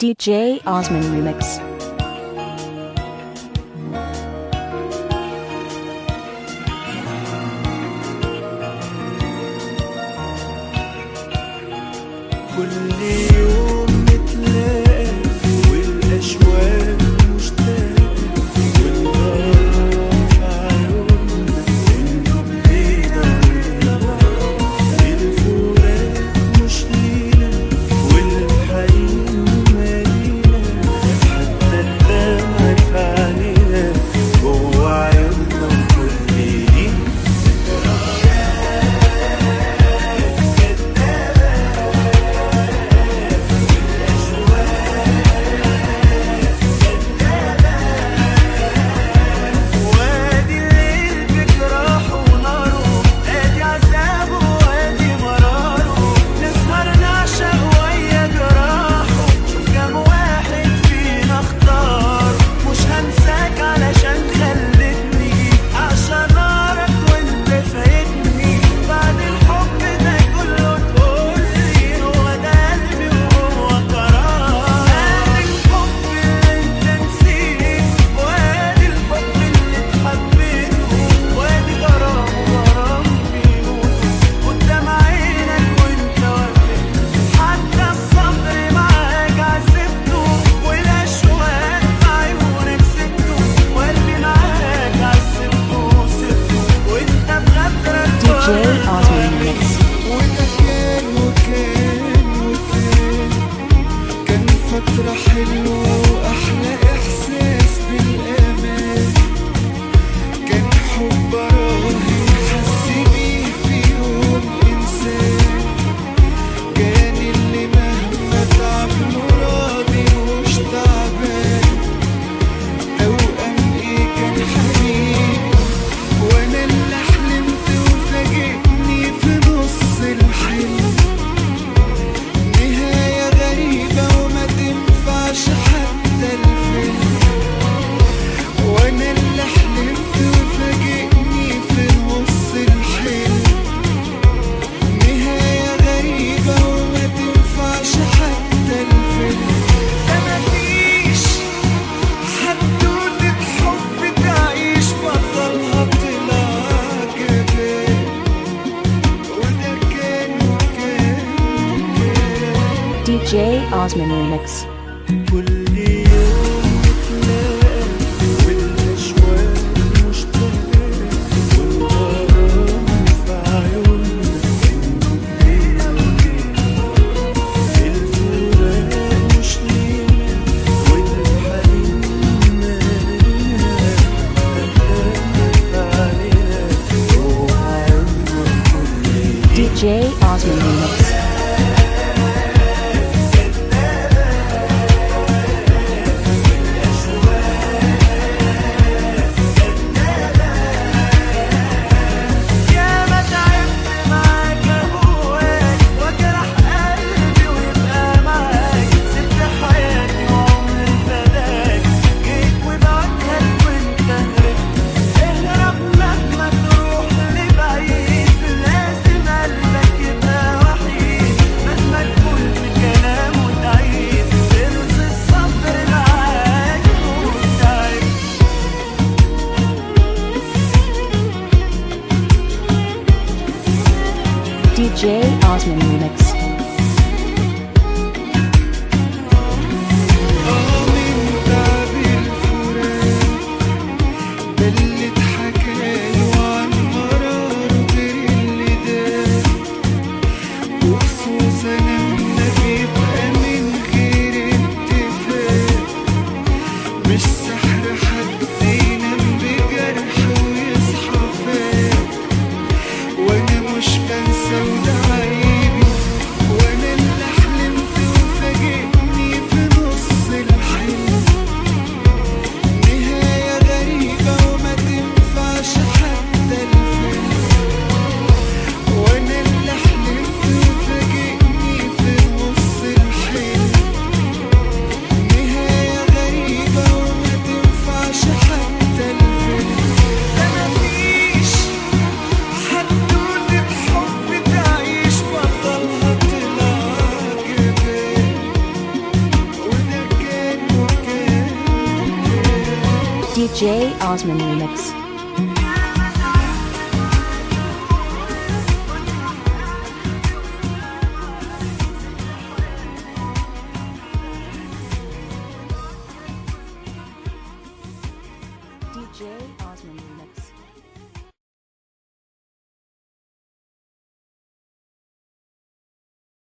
DJ Osman Remix. كل يوم DJ Osman Remix. DJ Osman Remix. DJ Osman Remix. DJ Osman.